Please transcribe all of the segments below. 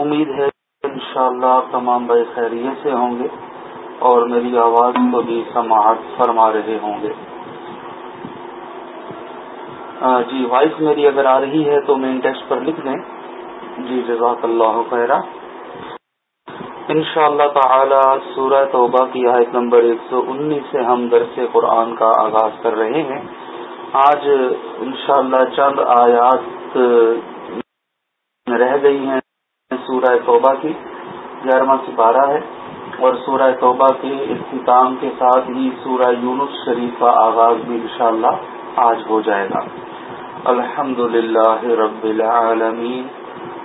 امید ہے انشاءاللہ اللہ تمام بے خیریت سے ہوں گے اور میری آواز کو بھی سماعت فرما رہے ہوں گے۔ جی وائس میری اگر آ رہی ہے تو مین ٹیکسٹ پر لکھ دیں جی جزاک اللہ خیرہ۔ ان شاء اللہ تعالی سورہ توبہ کی آیت نمبر ایک سو انیس سے ہم درس قرآن کا آغاز کر رہے ہیں۔ آج انشاءاللہ چند آیات رہ گئی ہیں۔ سورہ توبہ کی گیارہواں سپارہ ہے اور سورہ توبہ کے اختتام کے ساتھ ہی سورہ یونس شریف کا آغاز بھی انشاءاللہ آج ہو جائے گا۔ الحمد للہ رب العالمین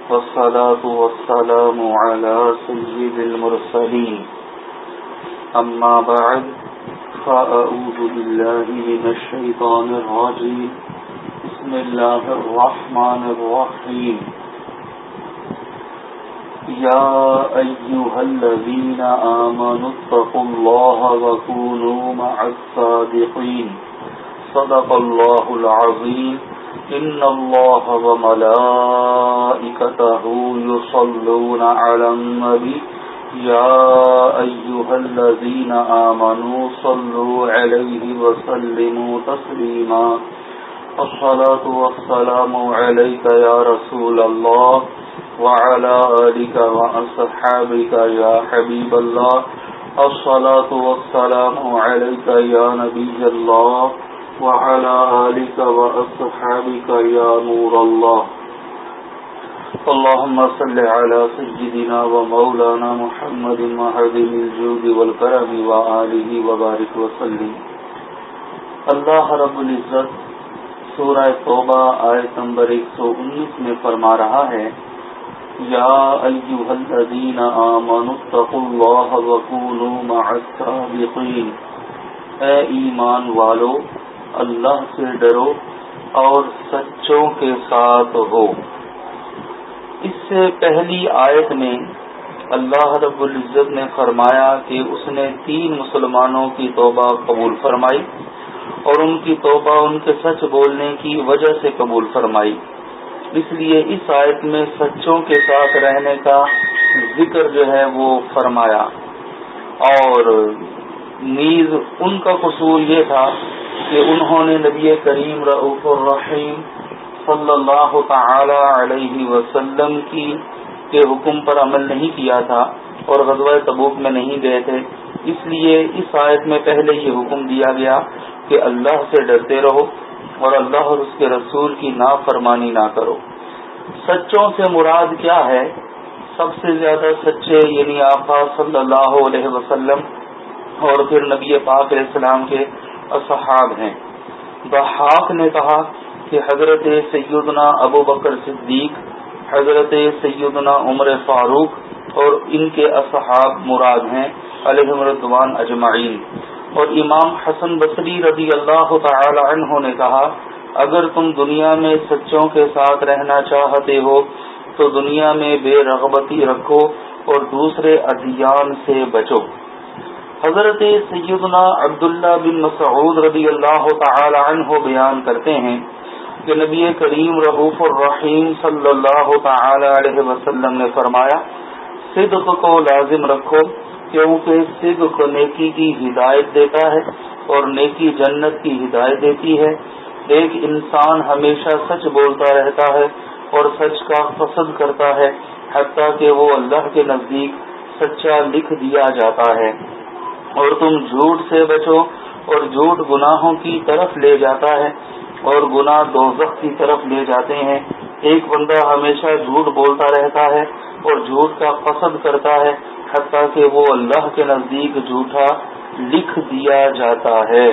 والصلاة والسلام على سيد المرسلين أما بعد فأعوذ بالله من الشيطان الرجيم بسم الله الرحمن الرحيم يا أيها الذين آمنوا اتقوا الله وكونوا مع الصادقين. صدق الله العظيم. إن الله وملائكته يصلون على النبي. يا أيها الذين آمنوا صلوا عليه وسلموا تسليما. الصلاة والسلام عليك يا رسول الله. وعلى آلك وأصحابك يا حبيب الله. الصلاة والسلام عليك يا نبي الله. وعلى آلك وأصحابك يا نور الله. اللهم صل على سجدنا ومولانا محمد محدم الجود والكرم وآله وبارك وسلم. اللہ رب العزت سورہ توبہ آیت نمبر ایک سو انیس میں فرما رہا ہے یا ایوہ الذین آمنوا اتقوا اللہ وکونوا مع السابقین اے ایمان والو، اللہ سے ڈرو اور سچوں کے ساتھ ہو۔ اس سے پہلی آیت میں اللہ رب العزت نے فرمایا کہ اس نے تین مسلمانوں کی توبہ قبول فرمائی اور ان کی توبہ ان کے سچ بولنے کی وجہ سے قبول فرمائی۔ اس لیے اس آیت میں سچوں کے ساتھ رہنے کا ذکر جو ہے وہ فرمایا۔ اور نیز ان کا قصور یہ تھا کہ انہوں نے نبی کریم رعف الرحیم صلی اللہ تعالی علیہ وسلم کی کے حکم پر عمل نہیں کیا تھا اور غزوہ تبوک میں نہیں گئے تھے۔ اس لیے اس آیت میں پہلے یہ حکم دیا گیا کہ اللہ سے ڈرتے رہو۔ اور اللہ اور اس کے رسول کی نافرمانی نہ کرو۔ سچوں سے مراد کیا ہے؟ سب سے زیادہ سچے یعنی آقا صلی اللہ علیہ وسلم اور پھر نبی پاک علیہ السلام کے اصحاب ہیں۔ بحاق نے کہا کہ حضرت سیدنا ابو بکر صدیق، حضرت سیدنا عمر فاروق اور ان کے اصحاب مراد ہیں علیہ مردوان اجمعین۔ اور امام حسن بصری رضی اللہ تعالی عنہ نے کہا، اگر تم دنیا میں سچوں کے ساتھ رہنا چاہتے ہو، تو دنیا میں بے رغبتی رکھو اور دوسرے ادیان سے بچو۔ حضرت سیدنا عبداللہ بن مسعود رضی اللہ تعالی عنہ بیان کرتے ہیں کہ نبی کریم رحوف الرحیم صلی اللہ تعالی علیہ وسلم نے فرمایا، صدق کو لازم رکھو کیونکہ صدق نیکی کی ہدایت دیتا ہے اور نیکی جنت کی ہدایت دیتی ہے۔ ایک انسان ہمیشہ سچ بولتا رہتا ہے اور سچ کا قصد کرتا ہے، حتیٰ کہ وہ اللہ کے نزدیک سچا لکھ دیا جاتا ہے۔ اور تم جھوٹ سے بچو اور جھوٹ گناہوں کی طرف لے جاتا ہے اور گناہ دوزخ کی طرف لے جاتے ہیں۔ ایک بندہ ہمیشہ جھوٹ بولتا رہتا ہے اور جھوٹ کا قصد کرتا ہے۔ حتیٰ کہ وہ اللہ کے نزدیک جھوٹا لکھ دیا جاتا ہے۔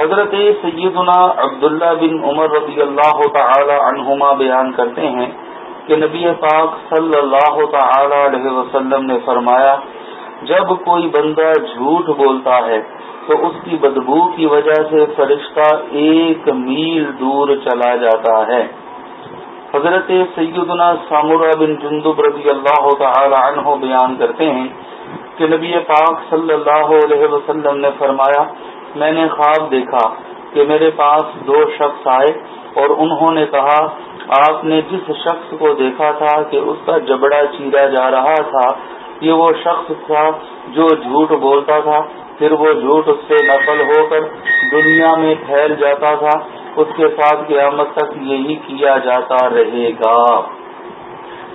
حضرت سیدنا عبداللہ بن عمر رضی اللہ تعالی عنہما بیان کرتے ہیں کہ نبی پاک صلی اللہ تعالی علیہ وسلم نے فرمایا، جب کوئی بندہ جھوٹ بولتا ہے تو اس کی بدبو کی وجہ سے فرشتہ ایک میل دور چلا جاتا ہے۔ حضرت سیدنا سامورہ بن جندب رضی اللہ تعالی عنہ بیان کرتے ہیں کہ نبی پاک صلی اللہ علیہ وسلم نے فرمایا، میں نے خواب دیکھا کہ میرے پاس دو شخص آئے اور انہوں نے کہا، آپ نے جس شخص کو دیکھا تھا کہ اس کا جبڑا چیرا جا رہا تھا، یہ وہ شخص تھا جو جھوٹ بولتا تھا، پھر وہ جھوٹ اس سے نقل ہو کر دنیا میں پھیل جاتا تھا۔ اس کے ساتھ قیامت تک یہی کیا جاتا رہے گا۔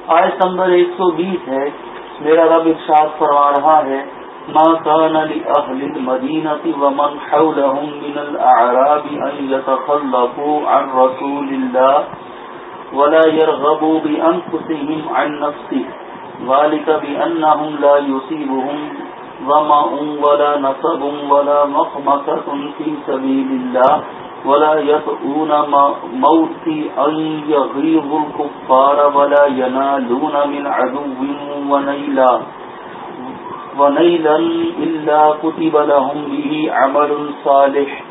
آیت نمبر ایک سو بیس ہے، میرا رب ارشاد فرما رہا ہے، ما كان لأهل المدينة ومن حولهم من الأعراب أن يتخلقوا عن رسول الله ولا يرغبوا بأنفسهم عن نفسه، ذلك بأنهم لا يصيبهم ظمأ ولا نصب ولا مخمكة في سبيل الله ولا يطعون موت أن يغيظ الكفار ولا ينالون من عدو ونيلا. ونيلا إلا كتب لهم به عمل صالح.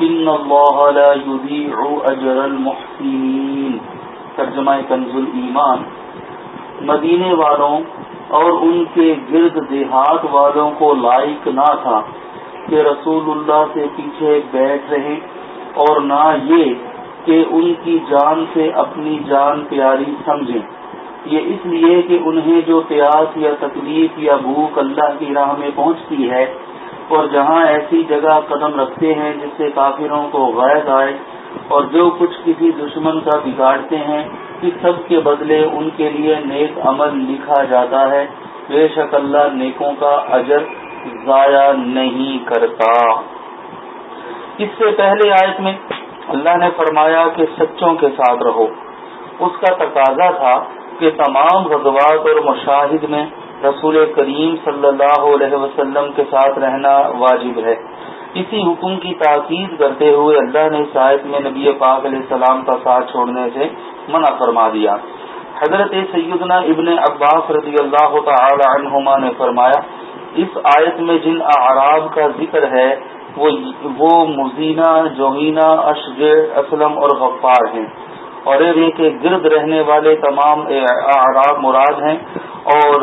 إن الله لا يذيع أجر المحسنين. ترجمہ کنز ایمان. مدینے والوں اور ان کے گرد دیہات والوں کو لائق نہ تھا کہ رسول اللہ سے پیچھے بیٹھ رہے اور نہ یہ کہ ان کی جان سے اپنی جان پیاری سمجھیں۔ یہ اس لیے کہ انہیں جو پیاس یا تکلیف یا بھوک اللہ کی راہ میں پہنچتی ہے اور جہاں ایسی جگہ قدم رکھتے ہیں جس سے کافروں کو غیر آئے اور جو کچھ کسی دشمن کا بگاڑتے ہیں، اس سب کے بدلے ان کے لیے نیک عمل لکھا جاتا ہے۔ بے شک اللہ نیکوں کا اجر ضائع نہیں کرتا۔ اس سے پہلے آیت میں اللہ نے فرمایا کہ سچوں کے ساتھ رہو۔ اس کا تقاضا تھا کہ تمام غزوات اور مشاہد میں رسول کریم صلی اللہ علیہ وسلم کے ساتھ رہنا واجب ہے۔ اسی حکم کی تاکید کرتے ہوئے اللہ نے اس آیت میں نبی پاک علیہ السلام کا ساتھ چھوڑنے سے منع فرما دیا۔ حضرت سیدنا ابن عباس رضی اللہ تعالی عنہما نے فرمایا، اس آیت میں جن اعراب کا ذکر ہے وہ مزینہ جوہینہ اشجر اسلم اور غفار ہیں۔ اور ایرے کے گرد رہنے والے تمام اعراب مراد ہیں۔ اور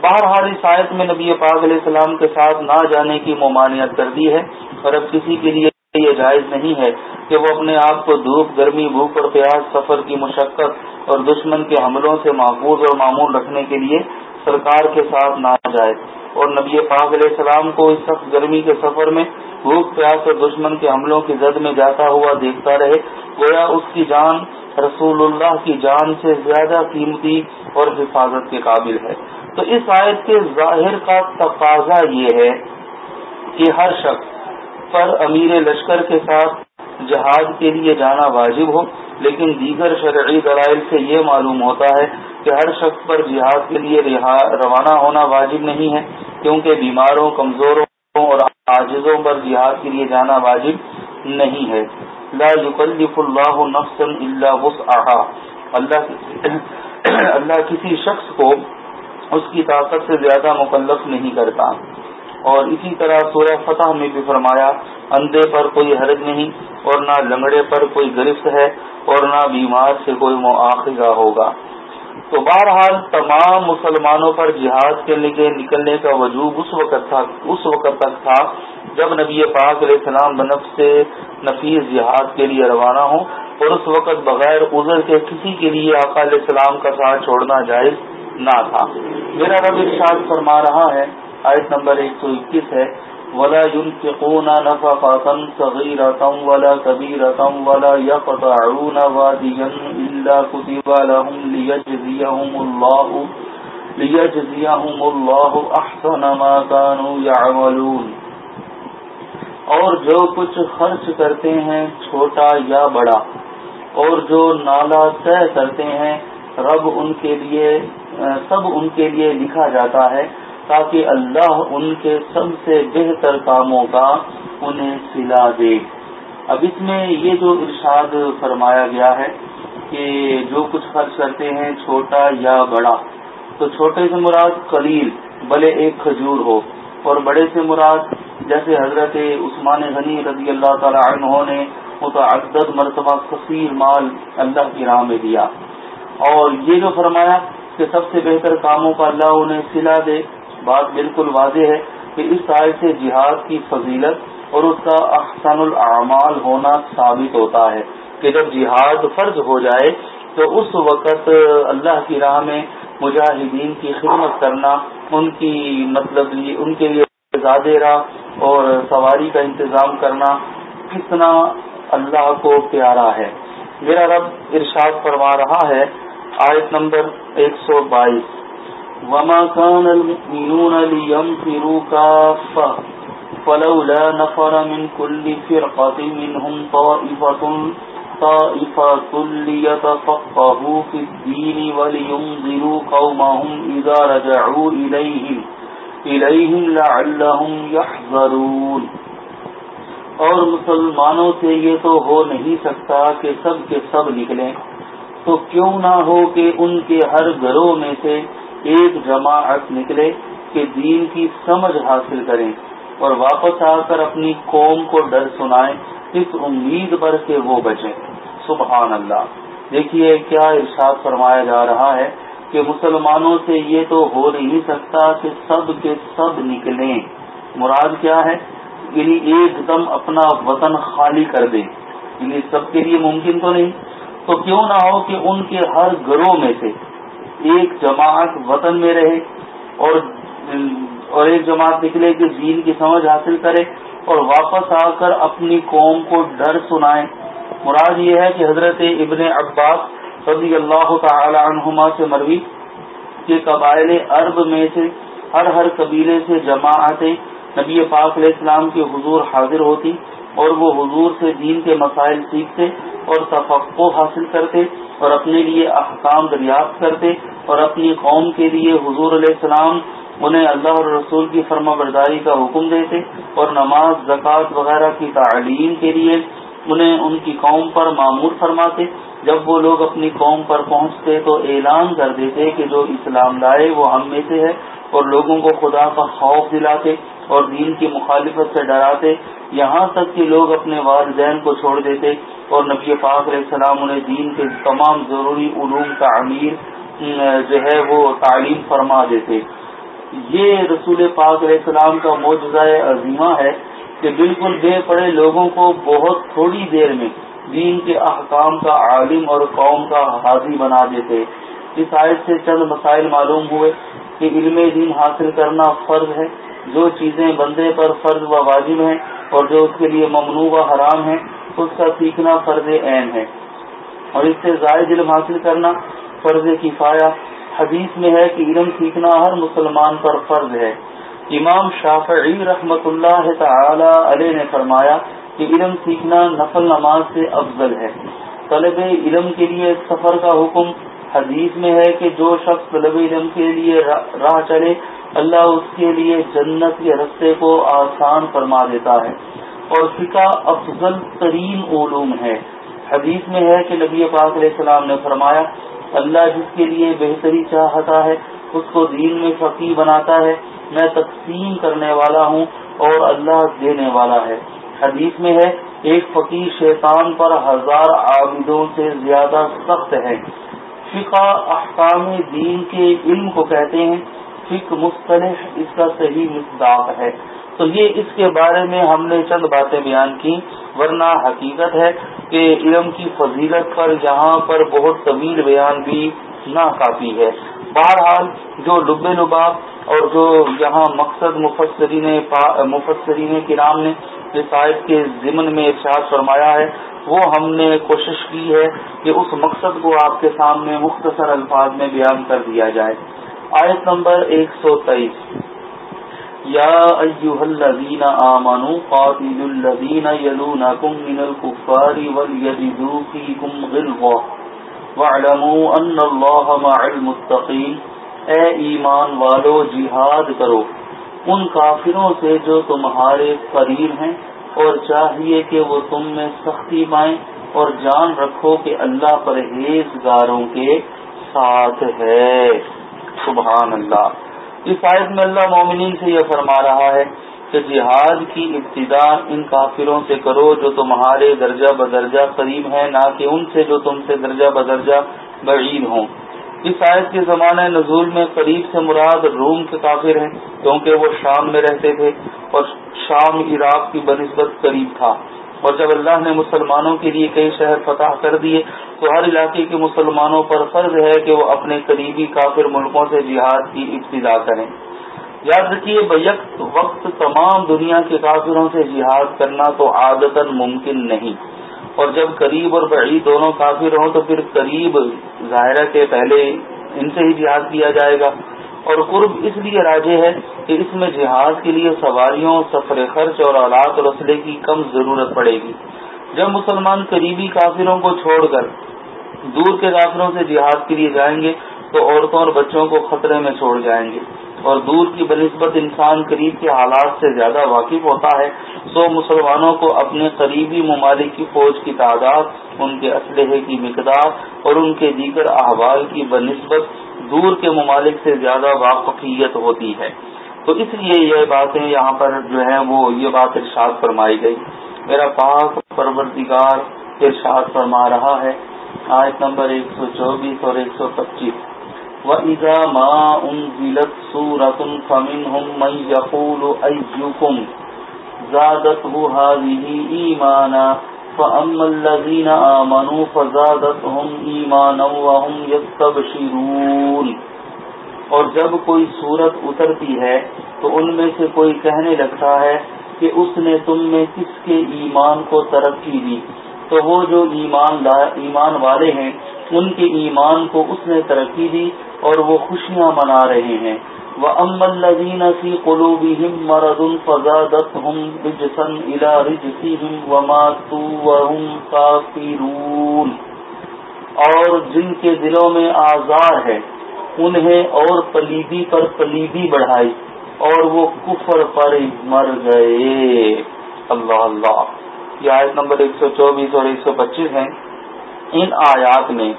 بہرحال اس آیت میں نبی پاک علیہ السلام کے ساتھ نہ جانے کی ممانعت کر دی ہے۔ اور اب کسی کے لیے یہ جائز نہیں ہے کہ وہ اپنے آپ کو دھوپ، گرمی، بھوک اور پیاز سفر کی مشقت اور دشمن کے حملوں سے محفوظ اور معمول رکھنے کے لیے سرکار کے ساتھ نہ جائے۔ اور نبی پاک علیہ السلام کو اس سخت گرمی کے سفر میں بھوک پیاس اور دشمن کے حملوں کی زد میں جاتا ہوا دیکھتا رہے، گویا اس کی جان رسول اللہ کی جان سے زیادہ قیمتی اور حفاظت کے قابل ہے۔ تو اس آیت کے ظاہر کا تقاضا یہ ہے کہ ہر شخص پر امیر لشکر کے ساتھ جہاد کے لیے جانا واجب ہو، لیکن دیگر شرعی دلائل سے یہ معلوم ہوتا ہے کہ ہر شخص پر جہاد کے لیے روانہ ہونا واجب نہیں ہے، کیونکہ بیماروں، کمزوروں اور عاجزوں پر جہاد کے لیے جانا واجب نہیں ہے۔ لا يكلف اللہ نفسا الا وسعها اللہ اللہ کسی شخص کو اس کی طاقت سے زیادہ مکلف نہیں کرتا۔ اور اسی طرح سورہ فتح میں بھی فرمایا، اندھے پر کوئی حرج نہیں اور نہ لنگڑے پر کوئی گرفت ہے اور نہ بیمار سے کوئی مواخذہ ہوگا۔ تو بہرحال تمام مسلمانوں پر جہاد کے لیے نکلنے کا وجوب اس وقت تھا، اس وقت تک تھا جب نبی پاک علیہ السلام بنف سے نفیس جہاد کے لیے روانہ ہوں اور اس وقت بغیر عذر کے کسی کے لیے آقا علیہ السلام کا ساتھ چھوڑنا جائز نہ تھا۔ میرا رب ارشاد فرما رہا ہے، آیت نمبر ایک سو اکیس ہے ولا ينفقون نفقة صغيرة ولا كبيرة ولا يقطعون واديا إلا كتب لهم ليجزيهم الله ليجزيهم الله أحسن ما كانوا يعملون اور جو کچھ خرچ کرتے ہیں چھوٹا یا بڑا اور جو نالا طے کرتے ہیں، رب ان کے لیے، سب ان کے لیے لکھا جاتا ہے۔ تاکہ اللہ ان کے سب سے بہتر کاموں کا انہیں سلا دے۔ اب اس میں یہ جو ارشاد فرمایا گیا ہے کہ جو کچھ خرچ کرتے ہیں چھوٹا یا بڑا، تو چھوٹے سے مراد قلیل بلے ایک کھجور ہو۔ اور بڑے سے مراد جیسے حضرت عثمان غنی رضی اللہ تعالی عنہ نے متعدد مرتبہ کثیر مال اللہ کی راہ میں دیا۔ اور یہ جو فرمایا کہ سب سے بہتر کاموں کا اللہ انہیں سلا دے بات بالکل واضح ہے کہ اس طرح سے جہاد کی فضیلت اور اس کا احسن الاعمال ہونا ثابت ہوتا ہے کہ جب جہاد فرض ہو جائے تو اس وقت اللہ کی راہ میں مجاہدین کی خدمت کرنا ان کی مطلب ان کے لیے زیادہ راہ اور سواری کا انتظام کرنا کتنا اللہ کو پیارا ہے۔ میرا رب ارشاد فرما رہا ہے، آیت نمبر ایک سو بائیس۔ وما كان المؤمنون لينفروا كافة فلولا نفر من كل فرقة منهم طائفة طائفة ليتفقهوا في الدين ولينظروا قومهم إذا رجعوا إليهم إليهم لعلهم يحذرون اور مسلمانوں سے یہ تو ہو نہیں سکتا کہ سب کے سب نکلیں تو کیوں نہ ہو کہ ان کے ہر گھروں میں سے ایک جماعت نکلے کہ دین کی سمجھ حاصل کریں اور واپس آ کر اپنی قوم کو ڈر سنائیں، اس امید پر کہ وہ بچیں۔ سبحان اللہ۔ دیکھیے کیا ارشاد فرمایا جا رہا ہے کہ مسلمانوں سے یہ تو ہو نہیں سکتا کہ سب کے سب نکلیں۔ مراد کیا ہے؟ یعنی ایک دم اپنا وطن خالی کر دیں۔ یعنی سب کے لیے ممکن تو نہیں۔ تو کیوں نہ ہو کہ ان کے ہر گھروں میں سے ایک جماعت وطن میں رہے اور اور ایک جماعت نکلے کہ دین کی سمجھ حاصل کرے اور واپس آ کر اپنی قوم کو ڈر سنائے۔ مراد یہ ہے کہ حضرت ابن عباس رضی اللہ تعالی عنہما سے مروی کے قبائل عرب میں سے ہر ہر قبیلے سے جماعتیں نبی پاک علیہ السلام کے حضور حاضر ہوتی اور وہ حضور سے دین کے مسائل سیکھتے اور تفقو حاصل کرتے اور اپنے لیے احکام دریافت کرتے اور اپنی قوم کے لیے حضور علیہ السلام انہیں اللہ اور رسول کی فرما برداری کا حکم دیتے اور نماز، زکوٰۃ وغیرہ کی تعلیم کے لیے انہیں ان کی قوم پر معمور فرماتے۔ جب وہ لوگ اپنی قوم پر پہنچتے تو اعلان کر دیتے کہ جو اسلام لائے وہ ہم میں سے ہے اور لوگوں کو خدا کا خوف دلاتے اور دین کی مخالفت سے ڈراتے۔ یہاں تک کہ لوگ اپنے والدین کو چھوڑ دیتے اور نبی پاک علیہ السلام انہیں دین کے تمام ضروری علوم کا امیر جو ہے وہ تعلیم فرما دیتے۔ یہ رسول پاک علیہ السلام کا معجزہ عظیمہ ہے کہ بالکل بے پڑے لوگوں کو بہت تھوڑی دیر میں دین کے احکام کا عالم اور قوم کا حاضی بنا دیتے۔ اس آیت سے چند مسائل معلوم ہوئے کہ علم دین حاصل کرنا فرض ہے، جو چیزیں بندے پر فرض و واجب ہیں اور جو اس کے لیے ممنوع و حرام ہے اس کا سیکھنا فرض عین ہے اور اس سے زائد علم حاصل کرنا فرض کفایا حدیث میں ہے کہ علم سیکھنا ہر مسلمان پر فرض ہے۔ امام شافعی رحمت اللہ تعالی علیہ نے فرمایا کہ علم سیکھنا نفل نماز سے افضل ہے۔ طلب علم کے لیے سفر کا حکم۔ حدیث میں ہے کہ جو شخص طلب علم کے لیے راہ چلے، اللہ اس کے لیے جنت کے رستے کو آسان فرما دیتا ہے۔ اور فقہ افضل ترین علوم ہے۔ حدیث میں ہے کہ نبی پاک علیہ السلام نے فرمایا، اللہ جس کے لیے بہتری چاہتا ہے، اس کو دین میں فقی بناتا ہے۔ میں تقسیم کرنے والا ہوں اور اللہ دینے والا ہے۔ حدیث میں ہے، ایک فقیر شیطان پر ہزار عابدوں سے زیادہ سخت ہے۔ فقہ احکام دین کے علم کو کہتے ہیں فکر مختلف اس کا صحیح مقدار ہے۔ تو یہ اس کے بارے میں ہم نے چند باتیں بیان کی ورنہ حقیقت ہے کہ علم کی فضیلت پر یہاں پر بہت طویل بیان بھی نہ کافی ہے۔ بہرحال جو لب لباب اور جو یہاں مقصد مفسرین مفسرین کرام نے آیت کے ضمن میں ارشاد فرمایا ہے، وہ ہم نے کوشش کی ہے کہ اس مقصد کو آپ کے سامنے مختصر الفاظ میں بیان کر دیا جائے۔ آیت نمبر ایک سو تیئیس۔ یا ایوہ الذین آمنوا قاتلوا الذین یلونکم من الكفار والیجدوا فیکم غلظہ وعلموا ان اللہ مع المتقین اے ایمان والو، جہاد کرو۔ ان کافروں سے جو تمہارے قریب ہیں، اور چاہیے کہ وہ تم میں سختی پائیں، اور جان رکھو کہ اللہ پرہیزگاروں کے ساتھ ہے۔ سبحان اللہ۔ اس آیت میں اللہ مومنین سے یہ فرما رہا ہے کہ جہاد کی ابتدا ان کافروں سے کرو جو تمہارے درجہ بدرجہ قریب ہیں، نہ کہ ان سے جو تم سے درجہ بدرجہ بعید ہوں۔ اس آیت کے زمانہ نزول میں قریب سے مراد روم کے کافر ہیں، کیونکہ وہ شام میں رہتے تھے اور شام عراق کی بنسبت قریب تھا۔ اور جب اللہ نے مسلمانوں کے لیے کئی شہر فتح کر دیے، تو ہر علاقے کے مسلمانوں پر فرض ہے کہ وہ اپنے قریبی کافر ملکوں سے جہاد کی ابتدا کریں۔ یاد رکھیے بیک وقت تمام دنیا کے کافروں سے جہاد کرنا تو عادت ممکن نہیں۔ اور جب قریب اور بعید دونوں کافر ہوں، تو پھر قریب ظاہرہ کے پہلے ان سے ہی جہاد کیا جائے گا۔ اور قرب اس لیے راجے ہے کہ اس میں جہاد کے لیے سواریوں، سفر خرچ اور آلات اور اسلحے کی کم ضرورت پڑے گی۔ جب مسلمان قریبی کافروں کو چھوڑ کر دور کے کافروں سے جہاد کے لیے جائیں گے، تو عورتوں اور بچوں کو خطرے میں چھوڑ جائیں گے۔ اور دور کی بنسبت انسان قریب کے حالات سے زیادہ واقف ہوتا ہے، سو مسلمانوں کو اپنے قریبی ممالک کی فوج کی تعداد، ان کے اسلحے کی مقدار اور ان کے دیگر احوال کی بنسبت دور کے ممالک سے زیادہ واقفیت ہوتی ہے۔ تو اس لیے یہ باتیں یہاں پر جو ہیں وہ یہ بات ارشاد فرمائی گئی۔ میرا پاک پرورتگار ارشاد فرما رہا ہے۔ آیت نمبر ایک سو چوبیس اور ایک سو پچیس۔ وَإِذَا مَا أُنزِلَتْ سُورَةٌ فَمِنْهُمْ مَنْ يَقُولُ أَيُّكُمْ زَادَتْهُ هَذِهِ إِيمَانًا فَأَمَّا الَّذِينَ آمَنُوا فَزَادَتْهُمْ إِيمَانًا وَهُمْ يَسْتَبْشِرُونَ اور جب کوئی صورت اترتی ہے تو ان میں سے کوئی کہنے لگتا ہے کہ اس نے تم میں کس کے ایمان کو ترقی دی؟ تو وہ جو ایمان ایمان والے ہیں، ان کے ایمان کو اس نے ترقی دی اور وہ خوشیاں منا رہے ہیں۔ وہ امن لذین سی قلو بہم مرد الفزادت ہم رجسن الا رجسی اور جن کے دلوں میں آزار ہے، انہیں اور پلیدی پر پلیدی بڑھائی اور وہ کفر پر مر گئے۔ اللہ اللہ۔ یہ آیت نمبر ایک سو چوبیس اور ایک سو پچیس ہیں۔ ان آیات میں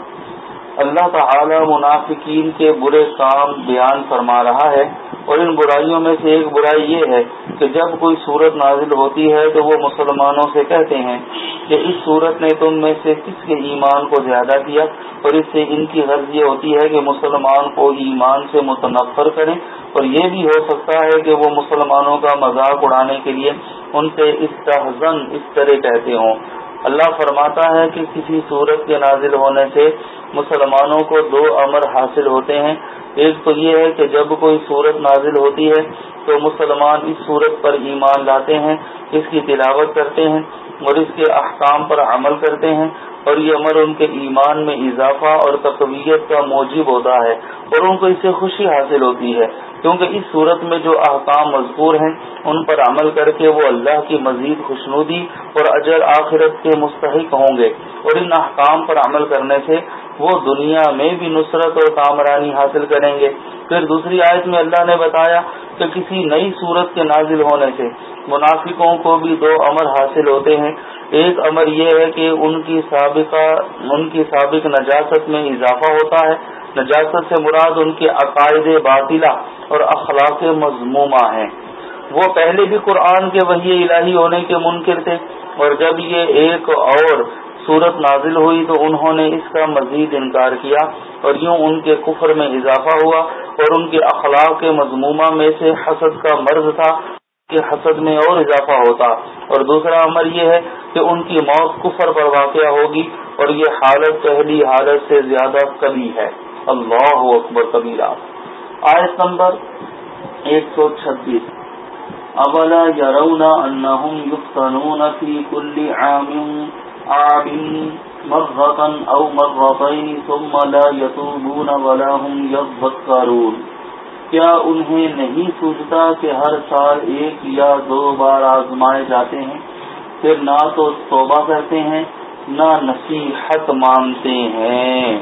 اللہ تعالی منافقین کے برے کام بیان فرما رہا ہے اور ان برائیوں میں سے ایک برائی یہ ہے کہ جب کوئی صورت نازل ہوتی ہے تو وہ مسلمانوں سے کہتے ہیں کہ اس صورت نے تم میں سے کس کے ایمان کو زیادہ کیا اور اس سے ان کی غرض یہ ہوتی ہے کہ مسلمان کو ایمان سے متنفر کریں اور یہ بھی ہو سکتا ہے کہ وہ مسلمانوں کا مذاق اڑانے کے لیے ان سے استحزن اس طرح کہتے ہوں۔ اللہ فرماتا ہے کہ کسی صورت کے نازل ہونے سے مسلمانوں کو دو امر حاصل ہوتے ہیں۔ ایک تو یہ ہے کہ جب کوئی صورت نازل ہوتی ہے تو مسلمان اس صورت پر ایمان لاتے ہیں، اس کی تلاوت کرتے ہیں اور اس کے احکام پر عمل کرتے ہیں۔ اور یہ امر ان کے ایمان میں اضافہ اور تقویت کا موجب ہوتا ہے اور ان کو اس سے خوشی حاصل ہوتی ہے۔ کیونکہ اس صورت میں جو احکام مذکور ہیں، ان پر عمل کر کے وہ اللہ کی مزید خوشنودی اور اجر آخرت کے مستحق ہوں گے۔ اور ان احکام پر عمل کرنے سے وہ دنیا میں بھی نصرت اور کامرانی حاصل کریں گے۔ پھر دوسری آیت میں اللہ نے بتایا کہ کسی نئی صورت کے نازل ہونے سے منافقوں کو بھی دو امر حاصل ہوتے ہیں۔ ایک امر یہ ہے کہ ان کی سابقہ، ان کی سابق نجاست میں اضافہ ہوتا ہے۔ نجاست سے مراد ان کے عقائد باطلہ اور اخلاق مضمومہ ہیں۔ وہ پہلے بھی قرآن کے وحی الہی ہونے کے منکر تھے، اور جب یہ ایک اور صورت نازل ہوئی تو انہوں نے اس کا مزید انکار کیا، اور یوں ان کے کفر میں اضافہ ہوا، اور ان کے اخلاق کے مضمومہ میں سے حسد کا مرض تھا کہ حسد میں اور اضافہ ہوتا۔ اور دوسرا عمر یہ ہے کہ ان کی موت کفر پر واقع ہوگی، اور یہ حالت پہلی حالت سے زیادہ کبھی ہے۔ اللہ اکبر کبیرہ۔ آیت نمبر ایک سو چھبیس۔ اولا انہم یفتنون فی کل عام عام او مرغتین ثم لا یتوبون ولا هم یذکرون۔ کیا انہیں نہیں سوچتا کہ ہر سال ایک یا دو بار آزمائے جاتے ہیں؟ پھر نہ تو توبہ کرتے ہیں، نہ نصیحت مانتے ہیں۔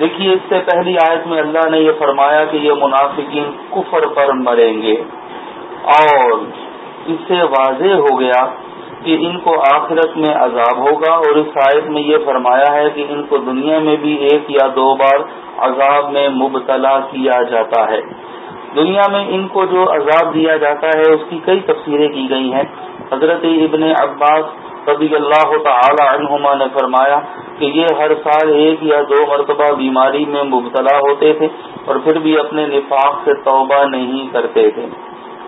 دیکھیے، اس سے پہلی آیت میں اللہ نے یہ فرمایا کہ یہ منافقین کفر پر مریں گے۔ اور اس سے واضح ہو گیا کہ ان کو آخرت میں عذاب ہوگا۔ اور اس آیت میں یہ فرمایا ہے کہ ان کو دنیا میں بھی ایک یا دو بار عذاب میں مبتلا کیا جاتا ہے۔ دنیا میں ان کو جو عذاب دیا جاتا ہے، اس کی کئی تفسیریں کی گئی ہیں۔ حضرت ابن عباس رضی اللہ تعالی عنہما نے فرمایا کہ یہ ہر سال ایک یا دو مرتبہ بیماری میں مبتلا ہوتے تھے اور پھر بھی اپنے نفاق سے توبہ نہیں کرتے تھے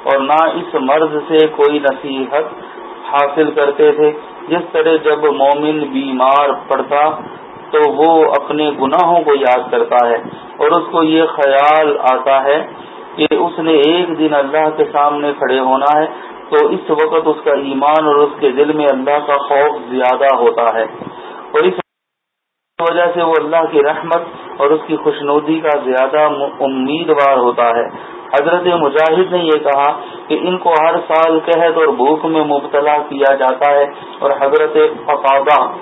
اور نہ اس مرض سے کوئی نصیحت حاصل کرتے تھے۔ جس طرح جب مومن بیمار پڑتا تو وہ اپنے گناہوں کو یاد کرتا ہے اور اس کو یہ خیال آتا ہے کہ اس نے ایک دن اللہ کے سامنے کھڑے ہونا ہے تو اس وقت اس کا ایمان اور اس کے دل میں اللہ کا خوف زیادہ ہوتا ہے۔ اور اس وجہ سے وہ اللہ کی رحمت اور اس کی خوشنودی کا زیادہ امیدوار ہوتا ہے۔ حضرت مجاہد نے یہ کہا کہ ان کو ہر سال قحط اور بھوک میں مبتلا کیا جاتا ہے۔ اور حضرت فقادہ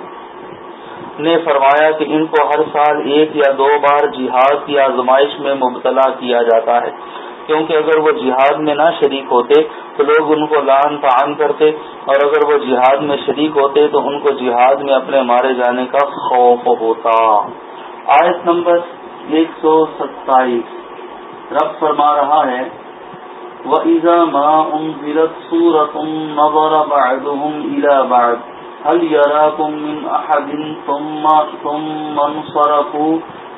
نے فرمایا کہ ان کو ہر سال ایک یا دو بار جہاد کی آزمائش میں مبتلا کیا جاتا ہے۔ کیونکہ اگر وہ جہاد میں نہ شریک ہوتے تو لوگ ان کو لان تعان کرتے اور اگر وہ جہاد میں شریک ہوتے تو ان کو جہاد میں اپنے مارے جانے کا خوف ہوتا۔ آیت نمبر ایک سو ستائیس۔ رب فرما رہا ہے، وَإِذَا مَا أُنزِلَتْ سُورَةٌ نَظَرَ بَعْدُهُمْ إِلَى بَعْدٍ هل يراكم من احد ثم ثم انصرفوا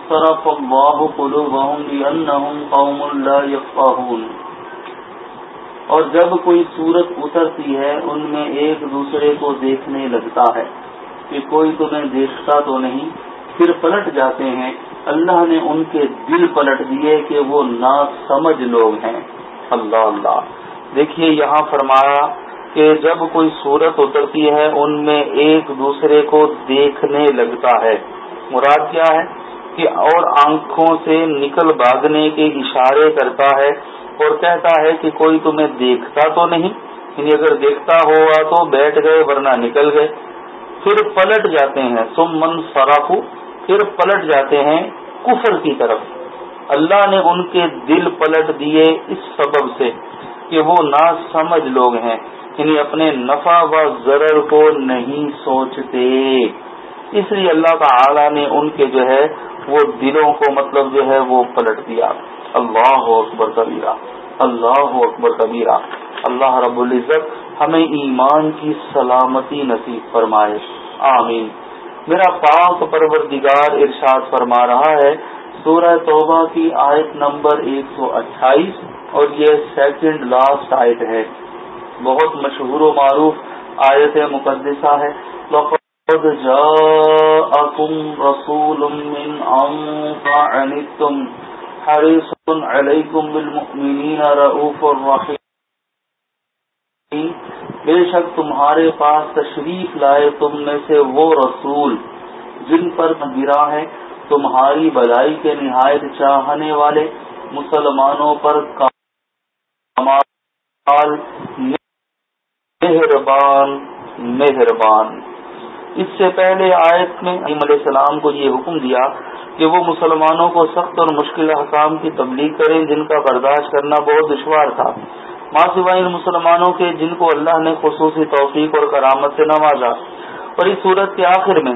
صرف الله قلوبهم لانهم قوم لا يفقهون اور جب کوئی صورت اترتی ہے، ان میں ایک دوسرے کو دیکھنے لگتا ہے کہ کوئی تمہیں دیکھتا تو نہیں، پھر پلٹ جاتے ہیں۔ اللہ نے ان کے دل پلٹ دیے کہ وہ نا سمجھ لوگ ہیں۔ اللہ اللہ۔ دیکھیے، یہاں فرمایا کہ جب کوئی صورت اترتی ہے، ان میں ایک دوسرے کو دیکھنے لگتا ہے۔ مراد کیا ہے؟ کہ اور آنکھوں سے نکل بھاگنے کے اشارے کرتا ہے اور کہتا ہے کہ کوئی تمہیں دیکھتا تو نہیں یعنی اگر دیکھتا ہوا تو بیٹھ گئے ورنہ نکل گئے۔ پھر پلٹ جاتے ہیں۔ سم من سراخو پھر پلٹ جاتے ہیں کفر کی طرف۔ اللہ نے ان کے دل پلٹ دیے اس سبب سے کہ وہ نا سمجھ لوگ ہیں یعنی اپنے نفع و ضرر کو نہیں سوچتے۔ اس لیے اللہ تعالی نے ان کے جو ہے وہ دلوں کو مطلب جو ہے وہ پلٹ دیا۔ اللہ اکبر کبیرہ۔ اللہ اکبر کبیرہ۔ اللہ رب العزت ہمیں ایمان کی سلامتی نصیب فرمائے۔ آمین۔ میرا پاک پروردگار ارشاد فرما رہا ہے، سورہ توبہ کی آیت نمبر ایک سو اٹھائیس اور یہ سیکنڈ لاسٹ آیت ہے۔ بہت مشہور و معروف آیت مقدسہ ہے۔ لقد جاءكم رسول من انفعنتم حريص عليكم بالمؤمنين رؤوف الرحيم بے شک تمہارے پاس تشریف لائے تم میں سے وہ رسول جن پر گرا ہے، تمہاری بلائی کے نہایت چاہنے والے مسلمانوں پر کمال، مہربان مہربان۔ اس سے پہلے آیت میں علیہ السلام کو یہ حکم دیا کہ وہ مسلمانوں کو سخت اور مشکل حکام کی تبلیغ کریں جن کا برداشت کرنا بہت دشوار تھا۔ ماں سوائے ان مسلمانوں کے جن کو اللہ نے خصوصی توفیق اور کرامت سے نوازا۔ اور اس صورت کے آخر میں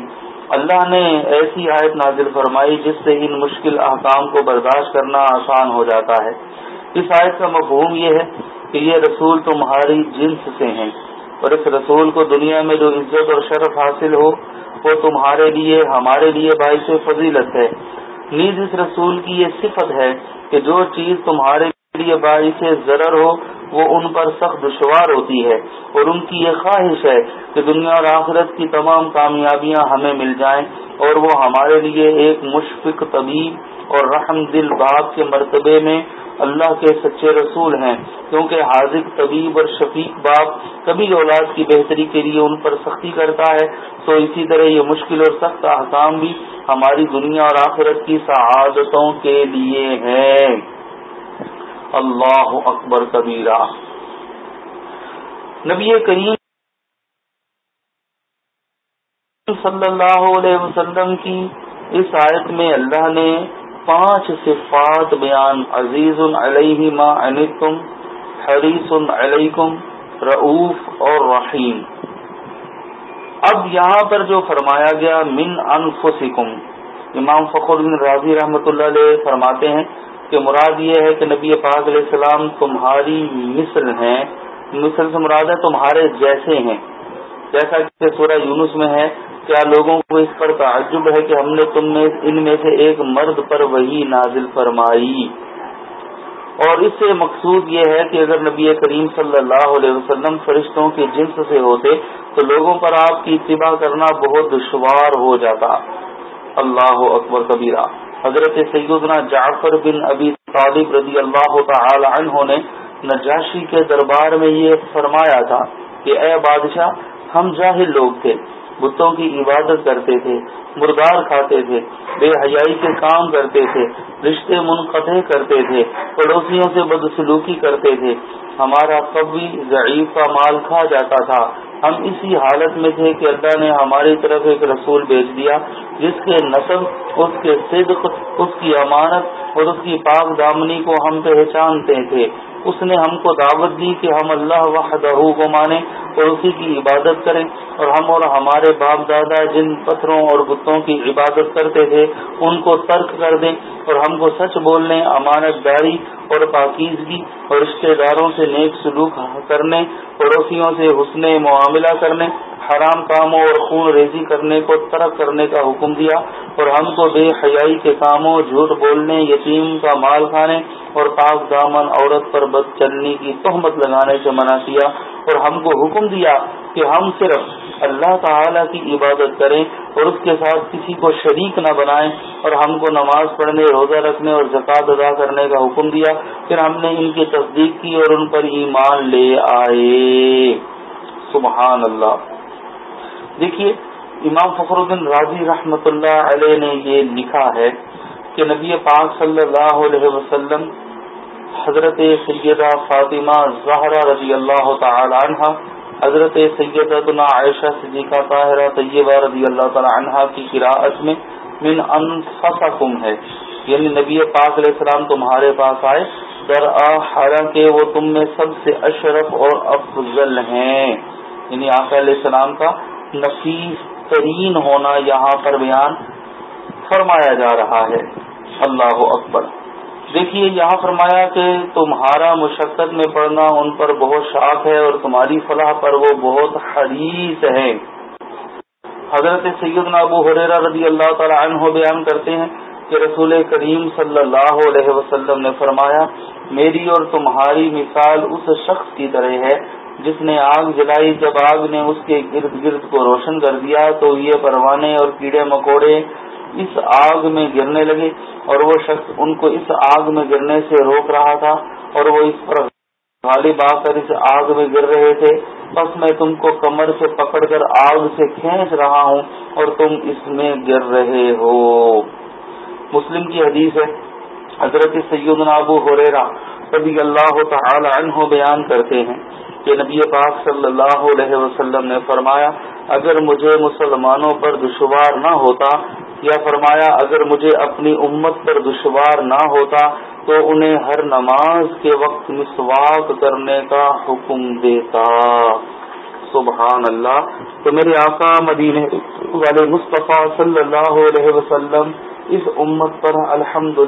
اللہ نے ایسی آیت نازل فرمائی جس سے ان مشکل احکام کو برداشت کرنا آسان ہو جاتا ہے۔ اس آیت کا مفہوم یہ ہے کہ یہ رسول تمہاری جنس سے ہیں۔ اور اس رسول کو دنیا میں جو عزت اور شرف حاصل ہو، وہ تمہارے لیے، ہمارے لیے باعث فضیلت ہے۔ نیز اس رسول کی یہ صفت ہے کہ جو چیز تمہارے لیے باعث ضرر ہو، وہ ان پر سخت دشوار ہوتی ہے۔ اور ان کی یہ خواہش ہے کہ دنیا اور آخرت کی تمام کامیابیاں ہمیں مل جائیں اور وہ ہمارے لیے ایک مشفق طبیب اور رحم دل باپ کے مرتبے میں اللہ کے سچے رسول ہیں، کیونکہ حاضر طبیب اور شفیق باپ کبھی اولاد کی بہتری کے لیے ان پر سختی کرتا ہے۔ تو اسی طرح یہ مشکل اور سخت احکام بھی ہماری دنیا اور آخرت کی سعادتوں کے لیے ہے اللہ اکبر کبیرہ۔ نبی کریم صلی اللہ علیہ وسلم کی اس آیت میں اللہ نے پانچ صفات بیان، عزیز علیہ ما انتم حریص علیکم رعوف اور رحیم۔ اب یہاں پر جو فرمایا گیا، من انفسکم، امام فخر بن راضی رحمۃ اللہ علیہ فرماتے ہیں کہ مراد یہ ہے کہ نبی پاک علیہ السلام تمہاری مثل ہیں۔ مثل سے مراد ہے تمہارے جیسے ہیں۔ جیسا کہ سورہ یونس میں ہے کیا لوگوں کو اس پر تعجب ہے کہ ہم نے تم میں ان میں سے ایک مرد پر وہی نازل فرمائی؟ اور اس سے مقصود یہ ہے کہ اگر نبی کریم صلی اللہ علیہ وسلم فرشتوں کے جنس سے ہوتے تو لوگوں پر آپ کی اتباع کرنا بہت دشوار ہو جاتا۔ اللہ اکبر کبیرہ۔ حضرت سیدنا جعفر بن ابی طالب رضی اللہ تعالی عنہ نے نجاشی کے دربار میں یہ فرمایا تھا کہ اے بادشاہ، ہم جاہل لوگ تھے۔ بتوں کی عبادت کرتے تھے، مردار کھاتے تھے، بے حیائی کے کام کرتے تھے، رشتے منقطع کرتے تھے، پڑوسیوں سے بدسلوکی کرتے تھے۔ ہمارا قبی ضعیف کا مال کھا جاتا تھا۔ ہم اسی حالت میں تھے کہ اللہ نے ہماری طرف ایک رسول بھیج دیا، جس کے نصب، اس کے صدق، اس کی امانت اور اس کی پاک دامنی کو ہم پہچانتے تھے۔ اس نے ہم کو دعوت دی کہ ہم اللہ وحدہ کو مانیں اور اسی کی عبادت کریں اور ہم اور ہمارے باپ دادا جن پتھروں اور بتوں کی عبادت کرتے تھے، ان کو ترک کر دیں اور ہم کو سچ بولنے امانت داری اور پاکیزگی اور رشتے داروں سے نیک سلوک کرنے پڑوسیوں سے حسن معاملہ کرنے، حرام کاموں اور خون ریزی کرنے کو ترک کرنے کا حکم دیا اور ہم کو بے حیائی کے کاموں جھوٹ بولنے، یتیم کا مال کھانے اور پاک دامن عورت پر بد چلنے کی تہمت لگانے سے منع کیا اور ہم کو حکم دیا کہ ہم صرف اللہ تعالی کی عبادت کریں اور اس کے ساتھ کسی کو شریک نہ بنائیں اور ہم کو نماز پڑھنے، روزہ رکھنے اور زکوٰۃ ادا کرنے کا حکم دیا۔ پھر ہم نے ان کی تصدیق کی اور ان پر ایمان لے آئے۔ سبحان اللہ دیکھیے، امام فخر الدین راضی رحمۃ اللہ علیہ نے یہ لکھا ہے کہ نبی پاک صلی اللہ علیہ وسلم حضرت سیدہ فاطمہ زہرا رضی اللہ تعالی عنہ، حضرت سیدنا عائشہ صدیقہ طاہرہ طیبہ رضی اللہ تعالی عنہ کی قراءت میں من انفسکم ہے۔ یعنی نبی پاک علیہ السلام تمہارے پاس آئے، در حالانکہ وہ تم میں سب سے اشرف اور افضل ہیں۔ یعنی آقا علیہ السلام کا نفیس ترین ہونا یہاں پر بیان فرمایا جا رہا ہے۔ اللہ اکبر۔ دیکھیے، یہاں فرمایا کہ تمہارا مشقت میں پڑھنا ان پر بہت شاق ہے اور تمہاری فلاح پر وہ بہت حدیث ہے حضرت سید ابو حریرہ رضی اللہ تعالی عنہ بیان کرتے ہیں کہ رسول کریم صلی اللہ علیہ وسلم نے فرمایا، میری اور تمہاری مثال اس شخص کی طرح ہے جس نے آگ جلائی، جب آگ نے اس کے گرد گرد کو روشن کر دیا تو یہ پروانے اور کیڑے مکوڑے اس آگ میں گرنے لگے اور وہ شخص ان کو اس آگ میں گرنے سے روک رہا تھا اور وہ اس پر غالب آ کر اس آگ میں گر رہے تھے۔ بس میں تم کو کمر سے پکڑ کر آگ سے کھینچ رہا ہوں اور تم اس میں گر رہے ہو۔ مسلم کی حدیث ہے، حضرت سیدنا ابو حریرا رضی اللہ تعالی عنہ بیان کرتے ہیں کہ نبی پاک صلی اللہ علیہ وسلم نے فرمایا، اگر مجھے مسلمانوں پر دشوار نہ ہوتا یا فرمایا، اگر مجھے اپنی امت پر دشوار نہ ہوتا تو انہیں ہر نماز کے وقت مسواک کرنے کا حکم دیتا۔ سبحان اللہ۔ تو میرے آقا مدینہ والے مصطفیٰ صلی اللہ علیہ وسلم، اس امت پر الحمد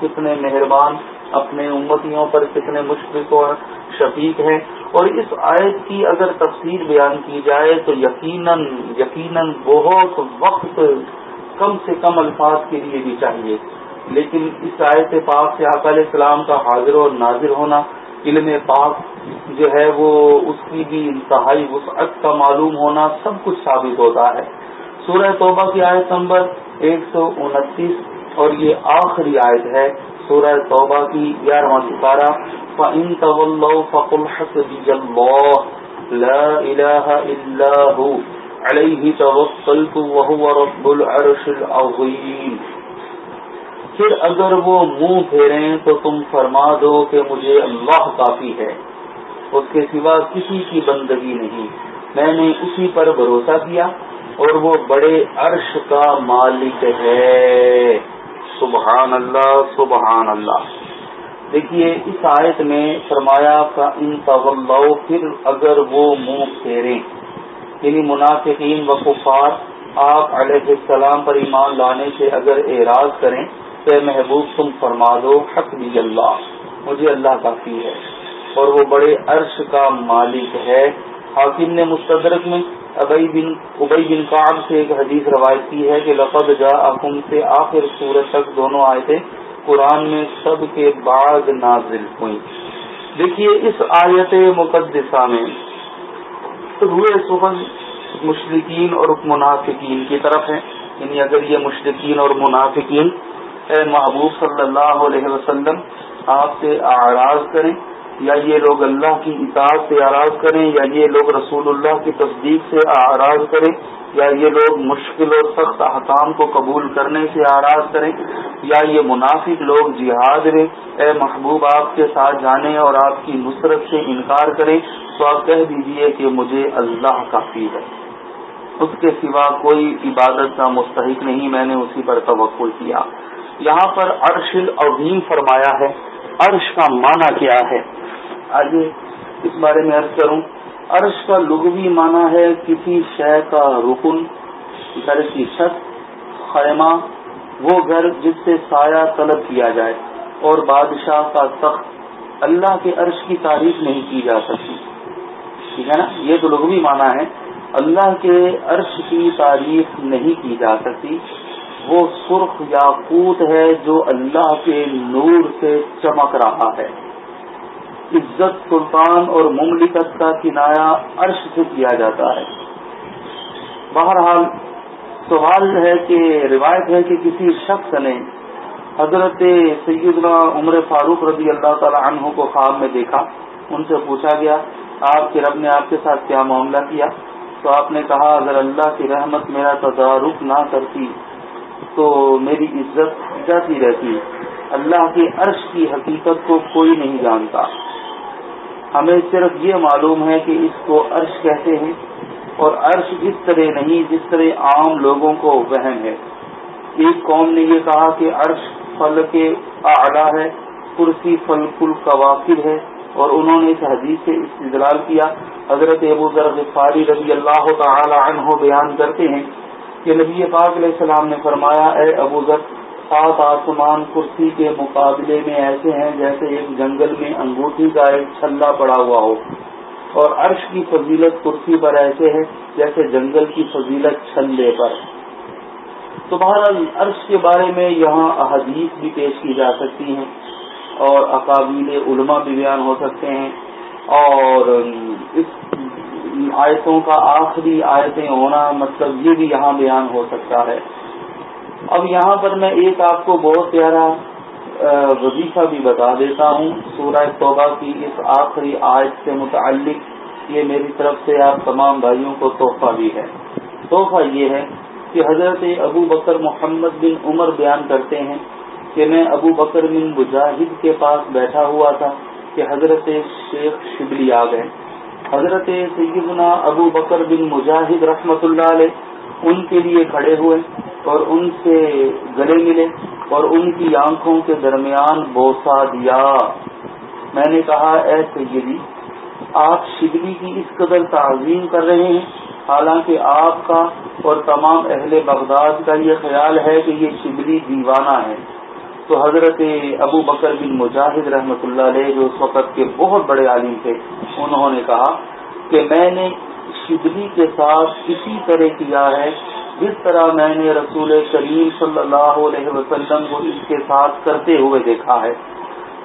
کتنے مہربان، اپنے امتیوں پر کتنے مشفق اور شفیق ہیں۔ اور اس آیت کی اگر تفصیل بیان کی جائے تو یقیناً یقیناً بہت وقت کم سے کم الفاظ کے لیے بھی چاہیے۔ لیکن اس آیت پاک سے علیہ السلام کا حاضر اور نازر ہونا، علم پاک جو ہے وہ اس کی بھی انتہائی وسعت کا معلوم ہونا سب کچھ ثابت ہوتا ہے۔ سورہ توبہ کی آیت نمبر ایک سو انتیس اور یہ آخری آیت ہے سورہ توبہ کی گیارہواں سپارہ۔ فَإِن تَوَلَّوْ فَقُلْ حَسْبِيَ اللَّهُ لَا إِلَهَ إِلَّا هُ عَلَيْهِ تَوَكَّلْتُ وَهُوَ رَبُّ الْعَرْشِ الْعَظِيمِ۔ پھر اگر وہ منہ پھیریں تو تم فرما دو کہ مجھے اللہ کافی ہے، اس کے سوا کسی کی بندگی نہیں۔ میں نے اسی پر بھروسہ کیا اور وہ بڑے عرش کا مالک ہے۔ سبحان اللہ سبحان اللہ۔ دیکھیے، اس آیت میں فرمایا کا ان پھر اگر وہ منہ پھیریں۔ یعنی منافقین و کفار، آپ علیہ السلام پر ایمان لانے سے اگر اعراض کریں تو محبوب تم فرما دو حق بھی اللہ، مجھے اللہ کافی ہے۔ اور وہ بڑے عرش کا مالک ہے۔ حاکم نے مستدرک میں ابئی بن ابئی بن کام سے ایک حدیث روایت کی ہے کہ لقد جا سے آخر سورج تک دونوں آئے تھے قرآن میں سب کے بعد نازل ہوئی دیکھیے اس آیت مقدسہ میں روئے سخن مشرقین اور منافقین کی طرف ہے یعنی اگر یہ مشرقین اور منافقین، اے محبوب صلی اللہ علیہ وسلم، آپ سے آراز کریں۔ یا یہ لوگ اللہ کی اطاعت سے آراز کریں، یا یہ لوگ رسول اللہ کی تصدیق سے آراز کریں، یا یہ لوگ مشکل اور سخت احکام کو قبول کرنے سے آراز کریں، یا یہ منافق لوگ جہاد میں اے محبوب، آپ کے ساتھ جانے اور آپ کی نصرت سے انکار کریں، تو آپ کہہ دیجیے کہ مجھے اللہ کافی ہے۔ اس کے سوا کوئی عبادت کا مستحق نہیں، میں نے اسی پر توقع کیا۔ یہاں پر عرش العظیم فرمایا ہے۔ عرش کا معنی کیا ہے؟ آئیے، اس بارے میں عرض کروں، عرش کا لغوی معنی ہے کسی شے کا رکن، گھر کی چھت، خیمہ، وہ گھر جس سے سایہ طلب کیا جائے، اور بادشاہ کا تخت اللہ کے عرش کی تعریف نہیں کی جا سکتی۔ ٹھیک ہے نا؟ یہ تو لغوی معنی ہے۔ اللہ کے عرش کی تعریف نہیں کی جا سکتی۔ وہ سرخ یاقوت ہے جو اللہ کے نور سے چمک رہا ہے۔ عزت، سلطان اور مملکت کا کنایا عرش سے کیا جاتا ہے۔ بہرحال سوال ہے کہ، روایت ہے کہ کسی شخص نے حضرت سیدنا عمر فاروق رضی اللہ تعالی عنہ کو خواب میں دیکھا۔ ان سے پوچھا گیا، آپ کے رب نے آپ کے ساتھ کیا معاملہ کیا؟ تو آپ نے کہا، اگر اللہ کی رحمت میرا تدارک نہ کرتی تو میری عزت جاتی رہتی۔ اللہ کے عرش کی حقیقت کو کوئی نہیں جانتا۔ ہمیں صرف یہ معلوم ہے کہ اس کو عرش کہتے ہیں اور عرش اس طرح نہیں جس طرح عام لوگوں کو وہم ہے۔ ایک قوم نے یہ کہا کہ عرش فل کے اعلیٰ ہے، کرسی فل کل قواقر ہے اور انہوں نے اس حدیث سے استدلال کیا۔ حضرت ابو ذر غفاری رضی اللہ تعالی عنہ بیان کرتے ہیں کہ نبی پاک علیہ السلام نے فرمایا، اے ابو ذر سات آسمان کرسی کے مقابلے میں ایسے ہیں جیسے ایک جنگل میں انگوٹھی کا ایک چھلا پڑا ہوا ہو۔ اور عرش کی فضیلت کرسی پر ایسے ہے جیسے جنگل کی فضیلت چھلے پر۔ تو بہرحال عرش کے بارے میں یہاں احادیث بھی پیش کی جا سکتی ہیں اور اقابیل علماء بھی بیان ہو سکتے ہیں۔ اور اس آیتوں کا آخری آیتیں ہونا مطلب یہ بھی یہاں بیان ہو سکتا ہے۔ اب یہاں پر میں ایک آپ کو بہت پیارا وظیفہ بھی بتا دیتا ہوں۔ سورہ توبہ کی اس آخری آیت سے متعلق یہ میری طرف سے آپ تمام بھائیوں کو تحفہ بھی ہے۔ تحفہ یہ ہے کہ حضرت ابو بکر محمد بن عمر بیان کرتے ہیں کہ میں ابو بکر بن مجاہد کے پاس بیٹھا ہوا تھا کہ حضرت شیخ شبلی آ گئے۔ حضرت سیدنا ابو بکر بن مجاہد رحمت اللہ علیہ ان کے لیے کھڑے ہوئے۔ اور ان سے گلے ملے اور ان کی آنکھوں کے درمیان بوسا دیا۔ میں نے کہا، اے سیدی، آپ شبلی کی اس قدر تعظیم کر رہے ہیں۔ حالانکہ آپ کا اور تمام اہل بغداد کا یہ خیال ہے کہ یہ شبلی دیوانہ ہے۔ تو حضرت ابو بکر بن مجاہد رحمۃ اللہ علیہ جو اس وقت کے بہت بڑے عالم تھے، انہوں نے کہا کہ میں نے شبلی کے ساتھ اسی طرح کیا ہے جس طرح میں نے رسول کریم صلی اللہ علیہ وسلم کو اس کے ساتھ کرتے ہوئے دیکھا ہے،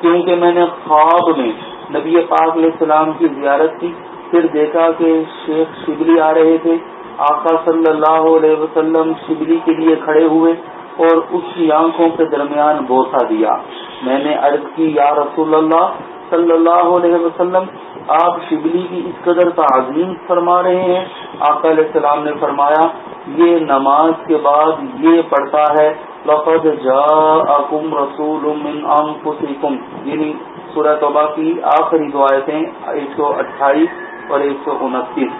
کیونکہ میں نے خواب میں نبی پاک علیہ السلام کی زیارت کی، پھر دیکھا کہ شیخ شبلی آ رہے تھے۔ آقا صلی اللہ علیہ وسلم شبلی کے لیے کھڑے ہوئے اور اس کی آنکھوں کے درمیان بوسا دیا۔ میں نے عرض کی، یا رسول اللہ صلی اللہ علیہ وسلم آپ شبلی کی اس قدر تعظیم فرما رہے ہیں۔ آقا علیہ السلام نے فرمایا، یہ نماز کے بعد یہ پڑھتا ہے، لقد جاءکم رسول من انفسکم۔ یعنی سورہ توبہ کی آخری دو آیتیں، ایک سو اٹھائیس اور ایک سو انتیس۔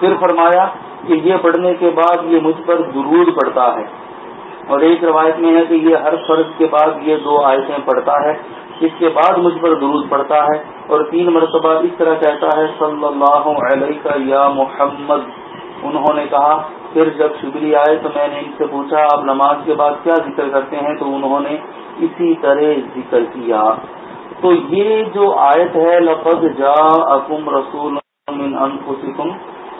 پھر فرمایا کہ یہ پڑھنے کے بعد یہ مجھ پر درود پڑتا ہے۔ اور ایک روایت میں ہے کہ یہ ہر فرض کے بعد یہ دو آیتیں پڑھتا ہے۔ اس کے بعد مجھ پر درود پڑتا ہے اور تین مرتبہ اس طرح کہتا ہے، صلی اللہ علیہ یا محمد. انہوں نے کہا، پھر جب شبری آئے تو میں نے ان سے پوچھا، آپ نماز کے بعد کیا ذکر کرتے ہیں؟ تو انہوں نے اسی طرح ذکر کیا۔ تو یہ جو آیت ہے لفظ جا اکم رسول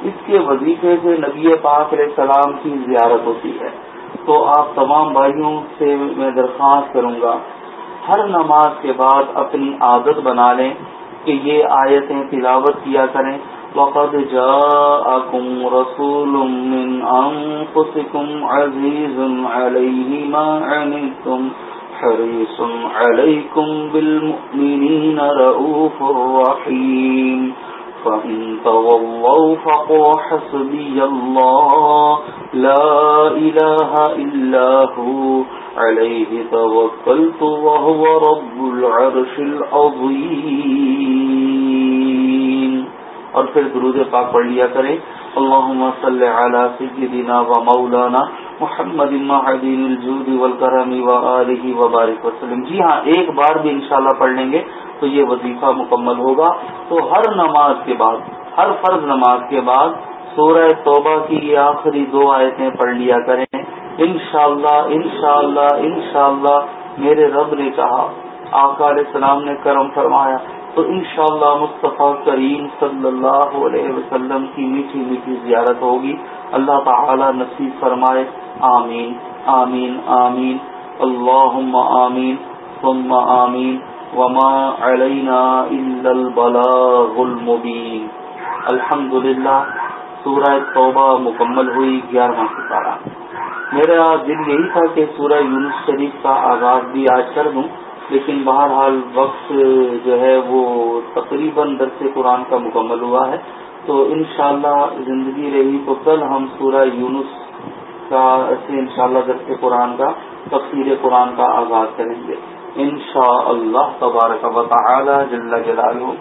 اس کے وظیفے سے نبی پاک علیہ السلام کی زیارت ہوتی ہے۔ تو آپ تمام بھائیوں سے میں درخواست کروں گا ہر نماز کے بعد اپنی عادت بنا لیں کہ یہ آیتیں تلاوت کیا کریں۔ وقد جاءكم رسول من انفسكم عزيز عليه ما عنتم حريص عليكم بالمؤمنين رؤوف رحيم فإن تولوا فقوا حسبي الله، لا إله إلا هو، عليه توكلت وهو رب العرش العظيم۔ اور پھر درود پاک پڑھ لیا کریں۔ اللهم صل على سيدنا ومولانا محمد المعدين الجود والكرم وآله وبارك وسلم۔ جی ہاں ایک بار بھی انشاءاللہ پڑھ لیں گے۔ تو یہ وظیفہ مکمل ہوگا۔ تو ہر نماز کے بعد، ہر فرض نماز کے بعد سورہ توبہ کی یہ آخری دو آیتیں پڑھ لیا کریں۔ انشاءاللہ انشاءاللہ انشاءاللہ، میرے رب نے کہا، آقا علیہ السلام نے کرم فرمایا۔ تو انشاءاللہ اللہ مصطفیٰ کریم صلی اللہ علیہ وسلم کی میٹھی میٹھی زیارت ہوگی۔ اللہ تعالی نصیب فرمائے۔ آمین آمین آمین۔ اللہم آمین، ثم آمین۔ وما علینا الا البلاغ المبین الحمدللہ، سورہ توبہ مکمل ہوئی گیارہواں ستارہ۔ میرا دل یہی تھا کہ سورہ یونس شریف کا آغاز بھی آج کر دوں، لیکن بہرحال وقت جو ہے وہ تقریباً درس قرآن کا مکمل ہوا ہے۔ تو انشاءاللہ زندگی رہی تو کل ہم سورہ یونس کا سے انشاءاللہ درس قرآن کا تفصیل قرآن کا آغاز کریں گے۔ ان شاء اللہ تبارک و تعالی جل جلالہ.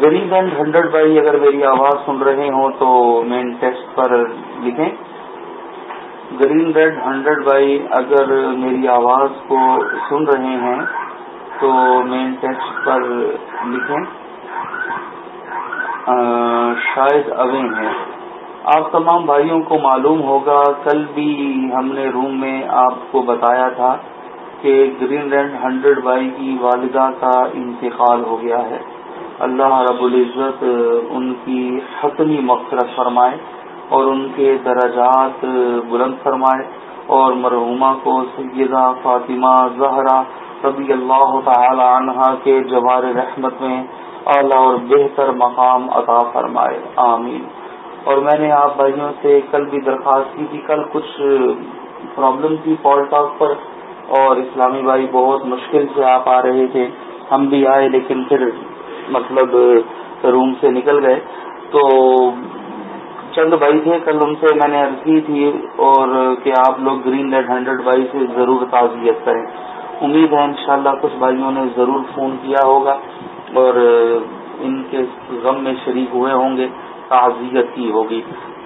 گریب اینڈ ہنڈریڈ بائی اگر میری آواز سن رہے ہوں تو مین ٹیکسٹ پر لکھیں. گرین ریڈ ہنڈریڈ بائی اگر میری آواز کو سن رہے ہیں تو مین ٹیکسٹ پر لکھیں. شاید اوے ہیں. آپ تمام بھائیوں کو معلوم ہوگا، کل بھی ہم نے روم میں آپ کو بتایا تھا کہ گرین رینڈ ہنڈریڈ بائی کی والدہ کا انتقال ہو گیا ہے۔ اللہ رب العزت ان کی حتمی مغفرت فرمائے اور ان کے درجات بلند فرمائے اور مرحومہ کو سیدہ فاطمہ زہرا رضی اللہ تعالی عنہ کے جوار رحمت میں اعلیٰ اور بہتر مقام عطا فرمائے۔ آمین۔ اور میں نے آپ بھائیوں سے کل بھی درخواست کی تھی، کل کچھ پرابلم تھی پال ٹاک پر۔ اور اسلامی بھائی بہت مشکل سے آپ آ رہے تھے۔ ہم بھی آئے لیکن پھر مطلب روم سے نکل گئے۔ تو چند بھائی تھے، کل ان سے میں نے عرض کی تھی اور کہ آپ لوگ گرین ریڈ ہنڈریڈ بائی سے ضرور تعزیت کریں۔ امید ہے انشاءاللہ کچھ بھائیوں نے ضرور فون کیا ہوگا اور ان کے غم میں شریک ہوئے ہوں گے، تعزیت کی ہوگی۔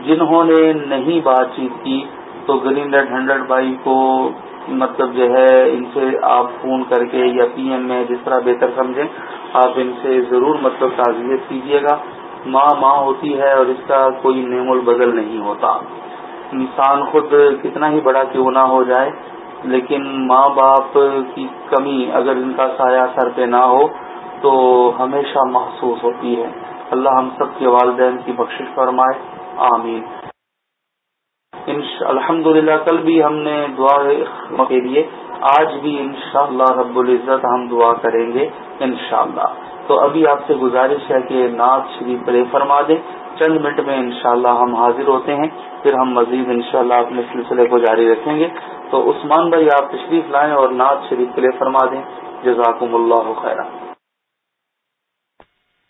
جنہوں نے نہیں بات چیت کی تو گرین ریڈ ہنڈریڈ بائی کو مطلب جو ہے ان سے آپ فون کر کے یا پی ایم میں جس طرح بہتر سمجھیں، آپ ان سے ضرور مطلب تعزیت کیجیے گا۔ ماں ماں ہوتی ہے اور اس کا کوئی نیم البدل نہیں ہوتا۔ انسان خود کتنا ہی بڑا کیوں نہ ہو جائے، لیکن ماں باپ کی کمی اگر ان کا سایہ سر پہ نہ ہو تو ہمیشہ محسوس ہوتی ہے۔ اللہ ہم سب کے والدین کی بخشش فرمائے۔ آمین۔ الحمد للہ کل بھی ہم نے دعا کے لیے، آج بھی انشاءاللہ رب العزت ہم دعا کریں گے انشاءاللہ۔ تو ابھی آپ سے گزارش ہے کہ نعت شریف پلے فرما دیں۔ چند منٹ میں انشاءاللہ ہم حاضر ہوتے ہیں، پھر ہم مزید انشاءاللہ اپنے سلسلے کو جاری رکھیں گے۔ تو عثمان بھائی، آپ تشریف لائیں اور نعت شریف پلے فرما دیں۔ جزاکم اللہ خیرہ